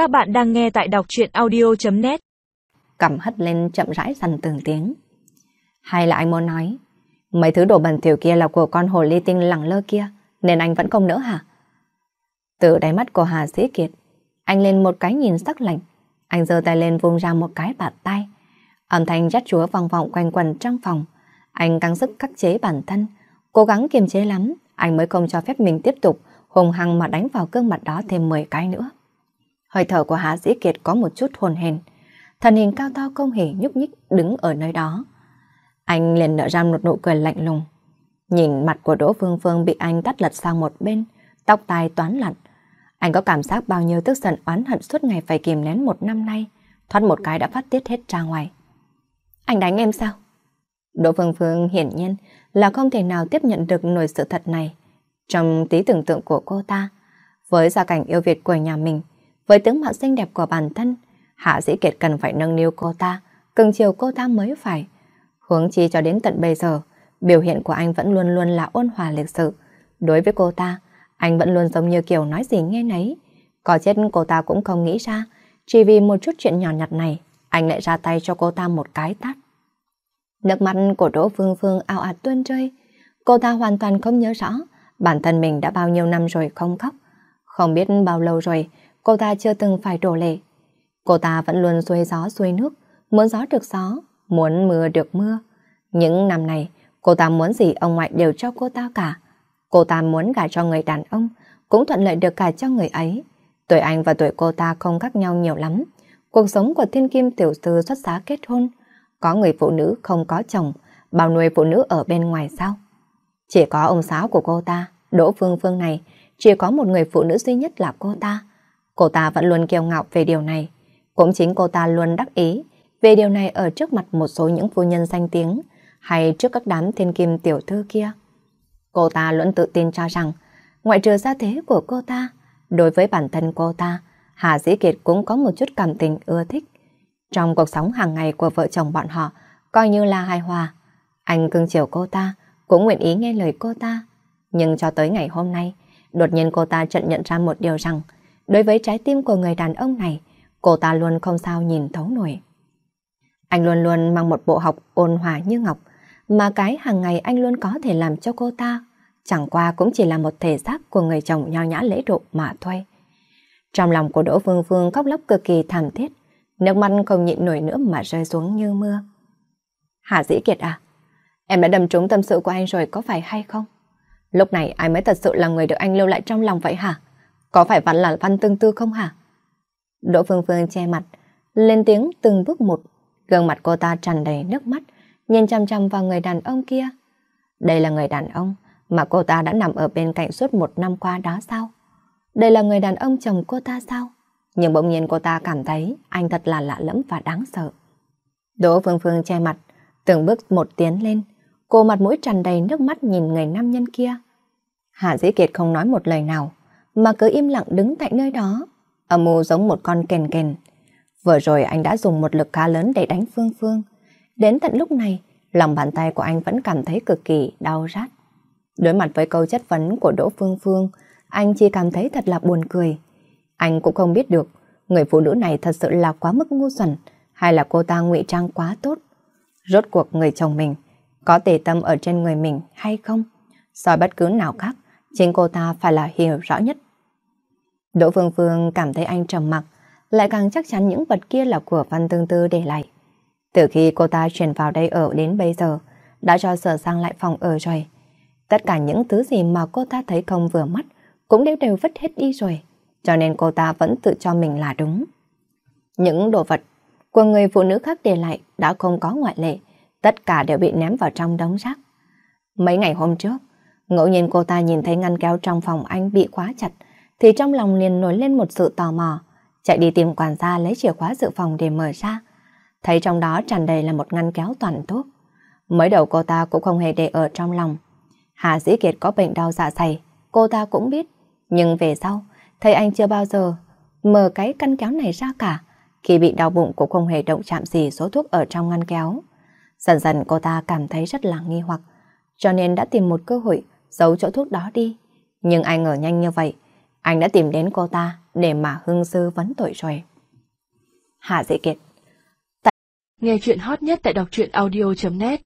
Các bạn đang nghe tại đọc truyện audio.net Cầm hất lên chậm rãi dần từng tiếng. Hay là anh muốn nói, mấy thứ đồ bẩn thiểu kia là của con hồ ly tinh lẳng lơ kia, nên anh vẫn không nỡ hả? Từ đáy mắt của Hà Sĩ Kiệt, anh lên một cái nhìn sắc lạnh. Anh giơ tay lên vung ra một cái bàn tay. Âm thanh rắt chúa vòng vọng quanh quần trong phòng. Anh căng sức khắc chế bản thân, cố gắng kiềm chế lắm, anh mới không cho phép mình tiếp tục hùng hăng mà đánh vào gương mặt đó thêm 10 cái nữa. Hơi thở của Hạ Dĩ Kiệt có một chút hồn hền. Thần hình cao to không hề nhúc nhích đứng ở nơi đó. Anh liền nở ra một nụ cười lạnh lùng. Nhìn mặt của Đỗ Phương Phương bị anh tắt lật sang một bên, tóc tai toán lặn. Anh có cảm giác bao nhiêu tức giận oán hận suốt ngày phải kìm nén một năm nay, thoát một cái đã phát tiết hết ra ngoài. Anh đánh em sao? Đỗ Phương Phương hiển nhiên là không thể nào tiếp nhận được nổi sự thật này. Trong tí tưởng tượng của cô ta, với gia cảnh yêu Việt của nhà mình, với tướng mạo xinh đẹp của bản thân, Hạ Dĩ Kiệt cần phải nâng niu cô ta, cưng chiều cô ta mới phải. Hướng chi cho đến tận bây giờ, biểu hiện của anh vẫn luôn luôn là ôn hòa lịch sự. Đối với cô ta, anh vẫn luôn giống như kiểu nói gì nghe nấy. Có chết cô ta cũng không nghĩ ra, chỉ vì một chút chuyện nhỏ nhặt này, anh lại ra tay cho cô ta một cái tát. Nước mắt của Đỗ Phương Phương ao ạt tuôn rơi. Cô ta hoàn toàn không nhớ rõ bản thân mình đã bao nhiêu năm rồi không khóc. Không biết bao lâu rồi cô ta chưa từng phải đổ lệ. Cô ta vẫn luôn xuôi gió xuôi nước, muốn gió được gió, muốn mưa được mưa. Những năm này, cô ta muốn gì ông ngoại đều cho cô ta cả. Cô ta muốn gả cho người đàn ông, cũng thuận lợi được cả cho người ấy. Tuổi anh và tuổi cô ta không khác nhau nhiều lắm. Cuộc sống của thiên kim tiểu sư xuất giá kết hôn, có người phụ nữ không có chồng, bao nuôi phụ nữ ở bên ngoài sao? Chỉ có ông giáo của cô ta, Đỗ Phương Phương này, chỉ có một người phụ nữ duy nhất là cô ta. Cô ta vẫn luôn kiêu ngạo về điều này. Cũng chính cô ta luôn đắc ý về điều này ở trước mặt một số những phu nhân danh tiếng hay trước các đám thiên kim tiểu thư kia. Cô ta luôn tự tin cho rằng, ngoại trừ gia thế của cô ta, đối với bản thân cô ta, Hà Dĩ Kiệt cũng có một chút cảm tình ưa thích. Trong cuộc sống hàng ngày của vợ chồng bọn họ, coi như là hài hòa. Anh cưng chiều cô ta, cũng nguyện ý nghe lời cô ta. Nhưng cho tới ngày hôm nay, đột nhiên cô ta chợt nhận ra một điều rằng, đối với trái tim của người đàn ông này, cô ta luôn không sao nhìn thấu nổi. Anh luôn luôn mang một bộ học ôn hòa như ngọc, mà cái hàng ngày anh luôn có thể làm cho cô ta, chẳng qua cũng chỉ là một thể xác của người chồng nho nhã lễ độ mà thôi. Trong lòng của Đỗ Phương Phương khóc lóc cực kỳ thảm thiết, nước mắt không nhịn nổi nữa mà rơi xuống như mưa. Hạ Dĩ Kiệt à, em đã đâm trúng tâm sự của anh rồi có phải hay không? Lúc này ai mới thật sự là người được anh lưu lại trong lòng vậy hả? Có phải vẫn là văn tương tư không hả? Đỗ Phương Phương che mặt, lên tiếng từng bước một, gương mặt cô ta tràn đầy nước mắt, nhìn chăm chăm vào người đàn ông kia. Đây là người đàn ông mà cô ta đã nằm ở bên cạnh suốt một năm qua đó sao? Đây là người đàn ông chồng cô ta sao? Nhưng bỗng nhiên cô ta cảm thấy anh thật là lạ lẫm và đáng sợ. Đỗ Phương Phương che mặt, từng bước một tiến lên, cô mặt mũi tràn đầy nước mắt nhìn người nam nhân kia. Hạ Dĩ Kiệt không nói một lời nào, mà cứ im lặng đứng tại nơi đó, âm mưu giống một con kèn kèn. Vừa rồi anh đã dùng một lực khá lớn để đánh Phương Phương. Đến tận lúc này, lòng bàn tay của anh vẫn cảm thấy cực kỳ đau rát. Đối mặt với câu chất vấn của Đỗ Phương Phương, anh chỉ cảm thấy thật là buồn cười. Anh cũng không biết được người phụ nữ này thật sự là quá mức ngu xuẩn hay là cô ta ngụy trang quá tốt. Rốt cuộc người chồng mình có tề tâm ở trên người mình hay không? So bất cứ nào khác, chính cô ta phải là hiểu rõ nhất. Đỗ Phương Phương cảm thấy anh trầm mặc, lại càng chắc chắn những vật kia là của Văn Tương Tư để lại. Từ khi cô ta chuyển vào đây ở đến bây giờ, đã cho sở sang lại phòng ở rồi. Tất cả những thứ gì mà cô ta thấy không vừa mắt cũng đều đều vứt hết đi rồi, cho nên cô ta vẫn tự cho mình là đúng. Những đồ vật của người phụ nữ khác để lại đã không có ngoại lệ, tất cả đều bị ném vào trong đống rác. Mấy ngày hôm trước, ngẫu nhiên cô ta nhìn thấy ngăn kéo trong phòng anh bị khóa chặt, thì trong lòng liền nổi lên một sự tò mò, chạy đi tìm quản gia lấy chìa khóa dự phòng để mở ra. Thấy trong đó tràn đầy là một ngăn kéo toàn thuốc. Mới đầu cô ta cũng không hề để ở trong lòng. Hà Dĩ Kiệt có bệnh đau dạ dày, cô ta cũng biết. Nhưng về sau, thấy anh chưa bao giờ mở cái căn kéo này ra cả. Khi bị đau bụng cũng không hề động chạm gì số thuốc ở trong ngăn kéo. Dần dần cô ta cảm thấy rất là nghi hoặc, cho nên đã tìm một cơ hội giấu chỗ thuốc đó đi. Nhưng ai ngờ nhanh như vậy, anh đã tìm đến cô ta để mà hưng sư vấn tội rồi. Hạ Dị Kiệt Nghe chuyện hot nhất tại đọc truyện audio.net